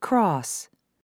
cross.